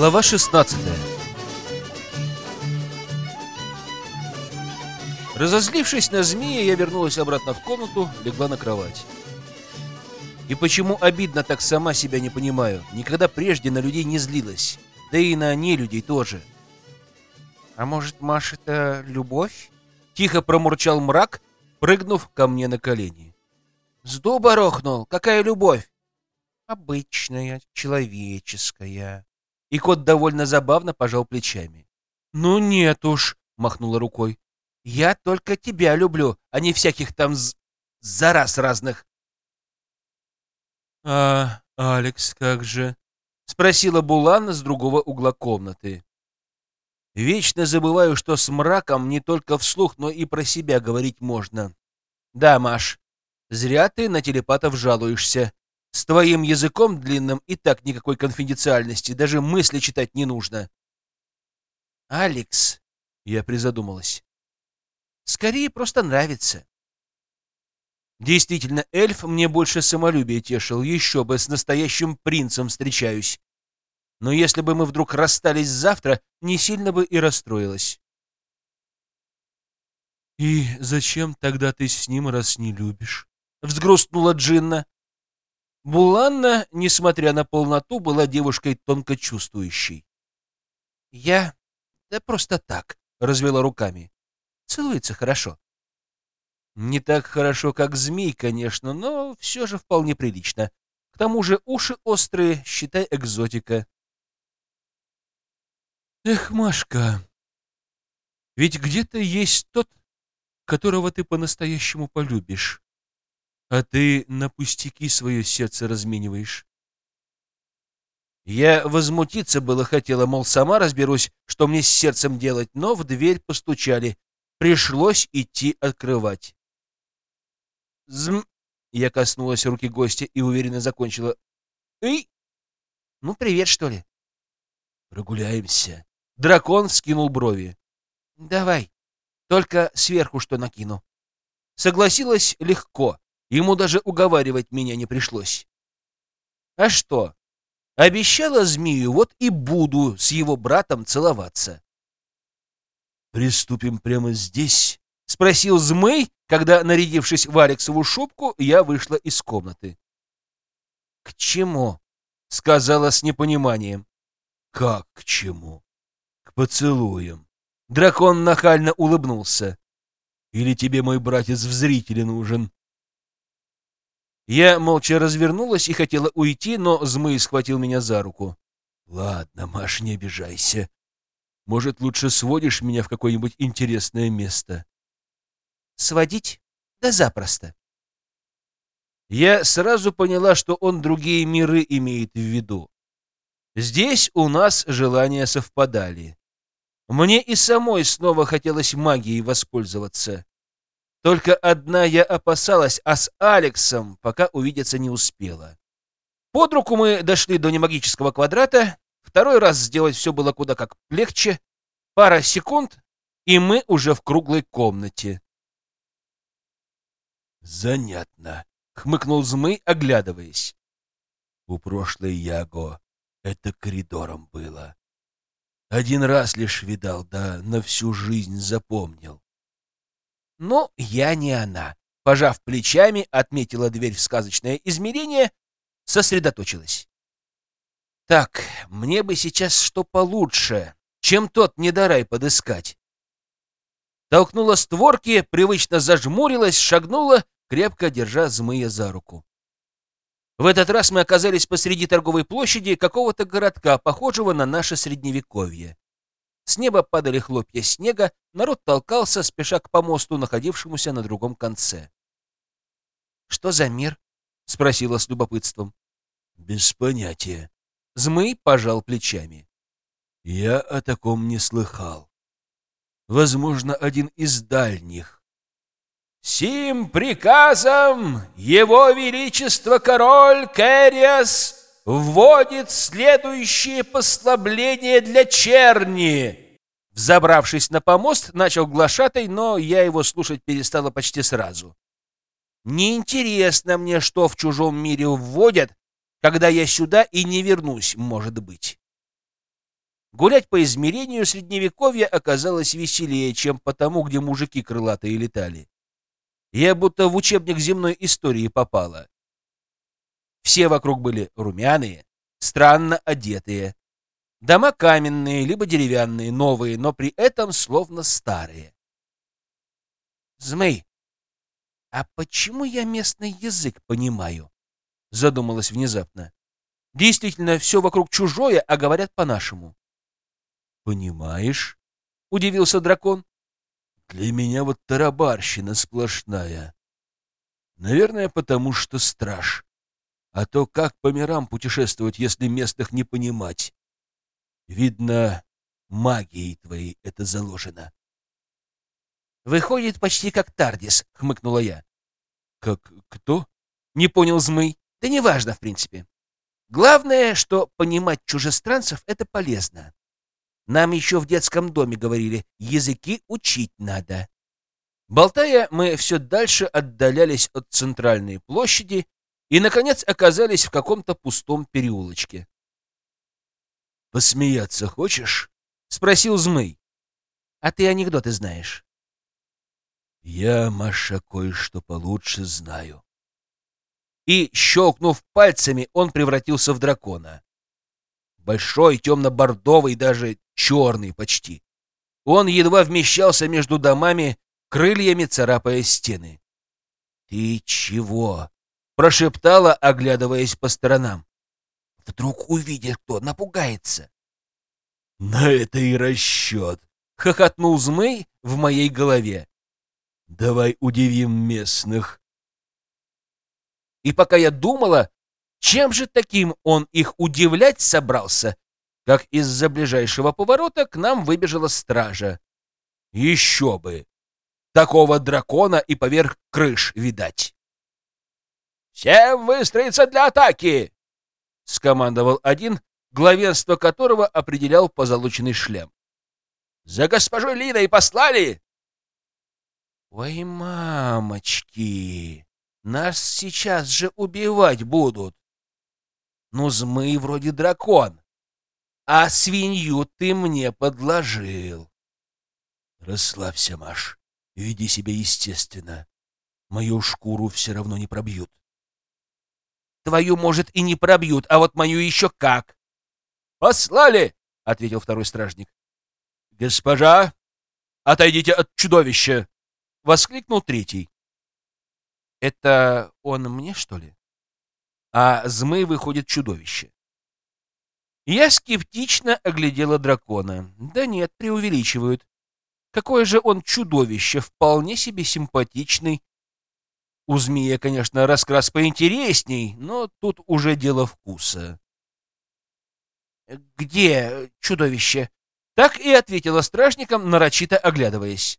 Глава 16 Разозлившись на змея, я вернулась обратно в комнату, легла на кровать. И почему обидно так сама себя не понимаю. Никогда прежде на людей не злилась. Да и на нелюдей тоже. А может, Маша, это любовь? Тихо промурчал мрак, прыгнув ко мне на колени. С дуба рухнул. Какая любовь? Обычная, человеческая. И кот довольно забавно пожал плечами. «Ну нет уж», — махнула рукой. «Я только тебя люблю, а не всяких там з... зараз разных». «А Алекс как же?» — спросила Булан с другого угла комнаты. «Вечно забываю, что с мраком не только вслух, но и про себя говорить можно. Да, Маш, зря ты на телепатов жалуешься. С твоим языком длинным и так никакой конфиденциальности, даже мысли читать не нужно. Алекс, я призадумалась. Скорее просто нравится. Действительно, эльф мне больше самолюбие тешил, еще бы с настоящим принцем встречаюсь. Но если бы мы вдруг расстались завтра, не сильно бы и расстроилась. «И зачем тогда ты с ним, раз не любишь?» — взгрустнула Джинна. Буланна, несмотря на полноту, была девушкой тонко чувствующей. «Я... да просто так», — развела руками. «Целуется хорошо». Не так хорошо, как змей, конечно, но все же вполне прилично. К тому же уши острые, считай экзотика. Эх, Машка, ведь где-то есть тот, которого ты по-настоящему полюбишь. А ты на пустяки свое сердце размениваешь. Я возмутиться было хотела, мол, сама разберусь, что мне с сердцем делать, но в дверь постучали. Пришлось идти открывать. Зм... Я коснулась руки гостя и уверенно закончила. Эй! Ну, привет, что ли? Прогуляемся. Дракон вскинул брови. Давай. Только сверху что накину. Согласилась легко. Ему даже уговаривать меня не пришлось. А что? Обещала змею, вот и буду с его братом целоваться. «Приступим прямо здесь?» — спросил Змей, когда, нарядившись в Алексову шубку, я вышла из комнаты. «К чему?» — сказала с непониманием. «Как к чему?» «К поцелуям». Дракон нахально улыбнулся. «Или тебе мой братец в зрителе нужен?» Я молча развернулась и хотела уйти, но Змей схватил меня за руку. «Ладно, Маш, не обижайся. Может, лучше сводишь меня в какое-нибудь интересное место?» «Сводить? Да запросто». Я сразу поняла, что он другие миры имеет в виду. Здесь у нас желания совпадали. Мне и самой снова хотелось магией воспользоваться. Только одна я опасалась, а с Алексом пока увидеться не успела. Под руку мы дошли до немагического квадрата. Второй раз сделать все было куда как легче. Пара секунд, и мы уже в круглой комнате. «Занятно», — хмыкнул Змей, оглядываясь. «У прошлой Яго это коридором было. Один раз лишь видал, да на всю жизнь запомнил. Но я не она. Пожав плечами, отметила дверь в сказочное измерение, сосредоточилась. Так, мне бы сейчас что получше, чем тот недорай подыскать. Толкнула створки, привычно зажмурилась, шагнула, крепко держа змея за руку. В этот раз мы оказались посреди торговой площади какого-то городка, похожего на наше средневековье. С неба падали хлопья снега, народ толкался, спеша к помосту, находившемуся на другом конце. «Что за мир?» — спросила с любопытством. «Без понятия». Змей пожал плечами. «Я о таком не слыхал. Возможно, один из дальних». «Сим приказом Его Величество Король Кэриас вводит следующее послабление для черни. Взобравшись на помост, начал глашатай, но я его слушать перестала почти сразу. Неинтересно мне, что в чужом мире вводят, когда я сюда и не вернусь, может быть. Гулять по измерению средневековья оказалось веселее, чем по тому, где мужики крылатые летали. Я будто в учебник земной истории попала. Все вокруг были румяные, странно одетые. Дома каменные, либо деревянные, новые, но при этом словно старые. «Змей, а почему я местный язык понимаю?» — задумалась внезапно. «Действительно, все вокруг чужое, а говорят по-нашему». «Понимаешь?» — удивился дракон. «Для меня вот тарабарщина сплошная. Наверное, потому что страж. А то как по мирам путешествовать, если местных не понимать? Видно, магией твоей это заложено. Выходит, почти как Тардис, хмыкнула я. Как кто? Не понял Змей. Да неважно, в принципе. Главное, что понимать чужестранцев — это полезно. Нам еще в детском доме говорили, языки учить надо. Болтая, мы все дальше отдалялись от центральной площади и, наконец, оказались в каком-то пустом переулочке. «Посмеяться хочешь?» — спросил Змей. «А ты анекдоты знаешь?» «Я, Маша, кое-что получше знаю». И, щелкнув пальцами, он превратился в дракона. Большой, темно-бордовый, даже черный почти. Он едва вмещался между домами, крыльями царапая стены. «Ты чего?» — прошептала, оглядываясь по сторонам. Вдруг увидит кто, напугается. На это и расчет, хохотнул Змей в моей голове. Давай удивим местных. И пока я думала, чем же таким он их удивлять собрался, как из-за ближайшего поворота к нам выбежала стража. Еще бы! Такого дракона и поверх крыш видать. «Всем выстроиться для атаки!» — скомандовал один, главенство которого определял позолоченный шлем. «За госпожой Линой послали!» «Ой, мамочки! Нас сейчас же убивать будут! Ну, змей вроде дракон, а свинью ты мне подложил!» «Расслабься, Маш, веди себя естественно. Мою шкуру все равно не пробьют». Твою, может, и не пробьют, а вот мою еще как. «Послали!» — ответил второй стражник. «Госпожа, отойдите от чудовища!» — воскликнул третий. «Это он мне, что ли?» А змы выходит чудовище. Я скептично оглядела дракона. Да нет, преувеличивают. Какое же он чудовище, вполне себе симпатичный, у змея, конечно, раскрас поинтересней, но тут уже дело вкуса. «Где чудовище?» Так и ответила стражникам, нарочито оглядываясь.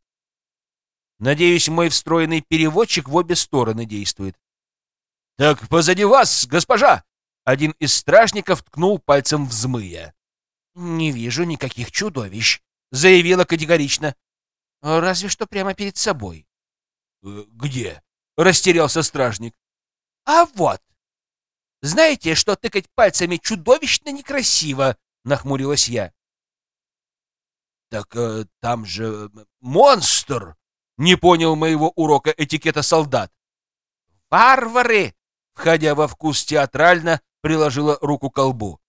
Надеюсь, мой встроенный переводчик в обе стороны действует. «Так позади вас, госпожа!» Один из стражников ткнул пальцем в змыя. «Не вижу никаких чудовищ», — заявила категорично. «Разве что прямо перед собой». «Э, «Где?» Растерялся стражник. А вот. Знаете, что тыкать пальцами чудовищно некрасиво, нахмурилась я. Так э, там же монстр, не понял моего урока этикета солдат. Варвары, входя во вкус театрально, приложила руку к колбу.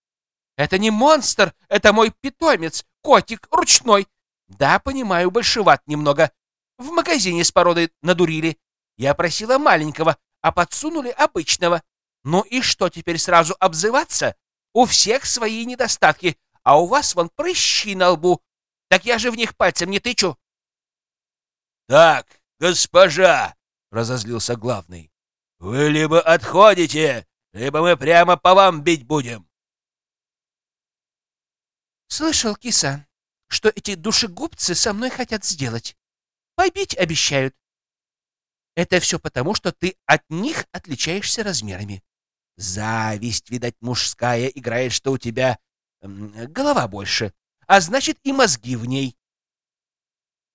Это не монстр, это мой питомец, котик ручной. Да, понимаю, большеват немного. В магазине с породой надурили. Я просила маленького, а подсунули обычного. Ну и что теперь сразу обзываться? У всех свои недостатки, а у вас вон прыщи на лбу. Так я же в них пальцем не тычу. Так, госпожа, разозлился главный. Вы либо отходите, либо мы прямо по вам бить будем. Слышал, киса, что эти душегубцы со мной хотят сделать. Побить обещают. Это все потому, что ты от них отличаешься размерами. Зависть, видать, мужская играет, что у тебя голова больше, а значит и мозги в ней.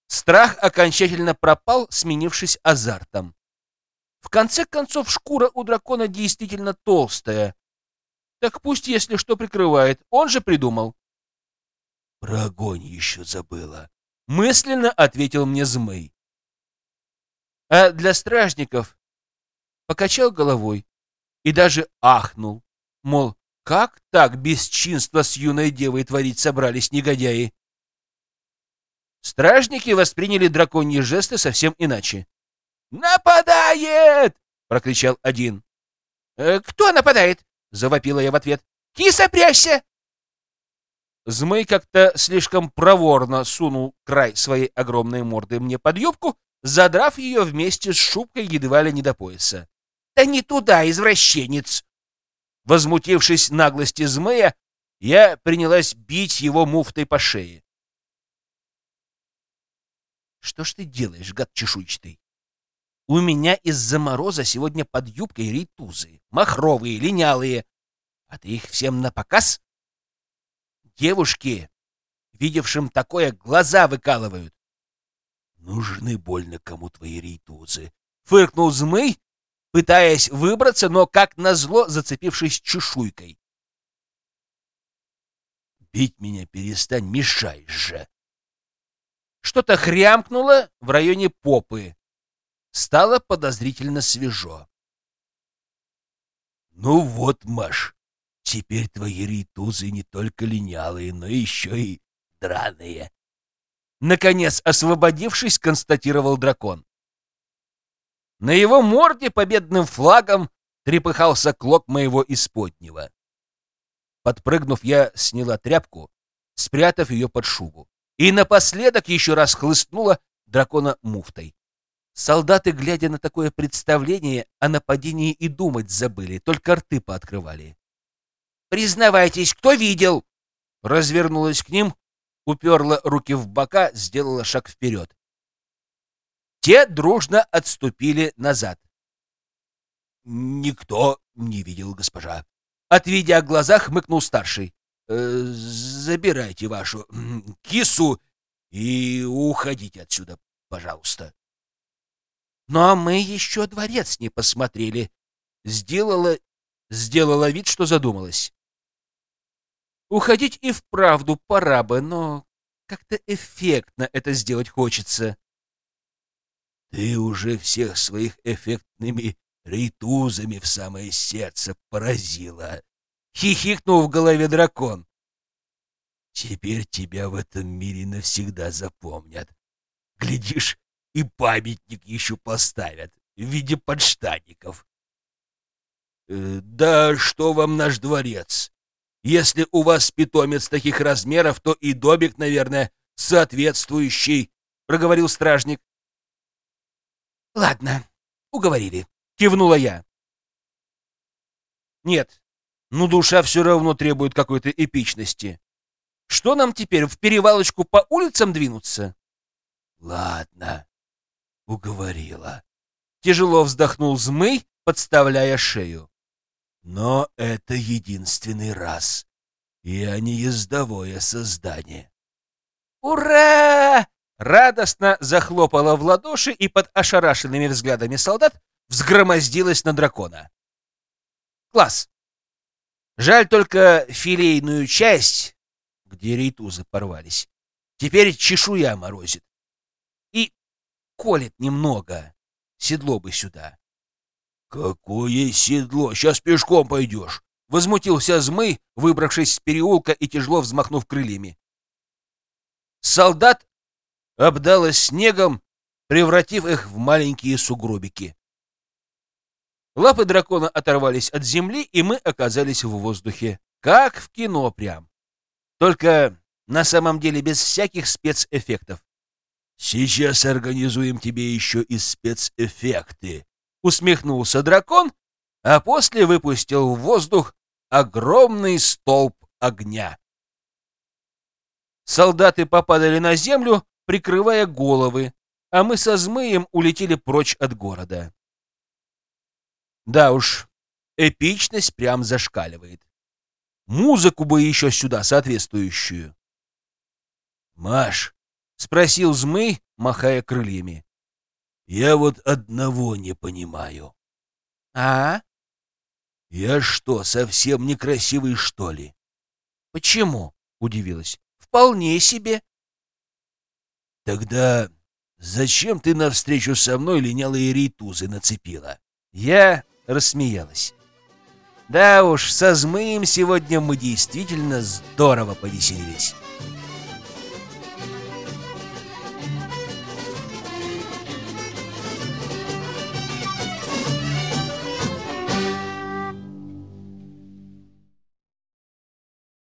Страх окончательно пропал, сменившись азартом. В конце концов, шкура у дракона действительно толстая. Так пусть, если что, прикрывает. Он же придумал. Про огонь еще забыла. Мысленно ответил мне Змей. А для стражников покачал головой и даже ахнул, мол, как так бесчинство с юной девой творить собрались негодяи? Стражники восприняли драконьи жесты совсем иначе. «Нападает!» — прокричал один. «Э, «Кто нападает?» — завопила я в ответ. «Киса, прячься!» Змей как-то слишком проворно сунул край своей огромной морды мне под юбку, задрав ее вместе с шубкой едва ли не до пояса. «Да не туда, извращенец!» Возмутившись наглости змея, я принялась бить его муфтой по шее. «Что ж ты делаешь, гад чешуйчатый? У меня из-за мороза сегодня под юбкой рейтузы, махровые, линялые. А ты их всем на показ? Девушки, видевшим такое, глаза выкалывают. Нужны больно кому твои рейтузы. Фыркнул змей, пытаясь выбраться, но, как назло, зацепившись чешуйкой. Бить меня перестань, мешаешь же. Что-то хрямкнуло в районе попы. Стало подозрительно свежо. «Ну вот, Маш, теперь твои ритузы не только линялые, но еще и драные». Наконец, освободившись, констатировал дракон. На его морде победным флагом трепыхался клок моего исподнего. Подпрыгнув, я сняла тряпку, спрятав ее под шубу, и напоследок еще раз хлыстнула дракона муфтой. Солдаты, глядя на такое представление, о нападении и думать забыли, только рты пооткрывали. «Признавайтесь, кто видел?» Развернулась к ним, уперла руки в бока, сделала шаг вперед. Те дружно отступили назад. «Никто не видел, госпожа». Отведя глаза, хмыкнул старший. «Э, «Забирайте вашу кису и уходите отсюда, пожалуйста». Но мы еще дворец не посмотрели. Сделала, сделала вид, что задумалась. Уходить и вправду пора бы, но как-то эффектно это сделать хочется. Ты уже всех своих эффектными рейтузами в самое сердце поразила. Хихикнул в голове дракон. Теперь тебя в этом мире навсегда запомнят. Глядишь, и памятник еще поставят в виде подштанников. Э, да что вам наш дворец? Если у вас питомец таких размеров, то и домик, наверное, соответствующий, проговорил стражник. Ладно, уговорили, кивнула я. Нет, ну душа все равно требует какой-то эпичности. Что нам теперь, в перевалочку по улицам двинуться? Ладно, уговорила. Тяжело вздохнул Змей, подставляя шею. Но это единственный раз. Я не ездовое создание. «Ура!» — радостно захлопала в ладоши и под ошарашенными взглядами солдат взгромоздилась на дракона. «Класс! Жаль только филейную часть, где рейтузы порвались. Теперь чешуя морозит колет немного. Седло бы сюда. «Какое седло? Сейчас пешком пойдешь!» Возмутился Змый, выбравшись с переулка и тяжело взмахнув крыльями. Солдат обдало снегом, превратив их в маленькие сугробики. Лапы дракона оторвались от земли, и мы оказались в воздухе. Как в кино прям. Только на самом деле без всяких спецэффектов. Сейчас организуем тебе еще и спецэффекты. Усмехнулся дракон, а после выпустил в воздух огромный столб огня. Солдаты попадали на землю, прикрывая головы, а мы со змеем улетели прочь от города. Да уж, эпичность прям зашкаливает. Музыку бы еще сюда соответствующую. Маш, — спросил Змей, махая крыльями. «Я вот одного не понимаю». «А?» «Я что, совсем некрасивый, что ли?» «Почему?» — удивилась. вполне себе. Тогда зачем ты навстречу со мной линялые рейтузы нацепила? Я рассмеялась. Да уж, со змыем сегодня мы действительно здорово повеселились.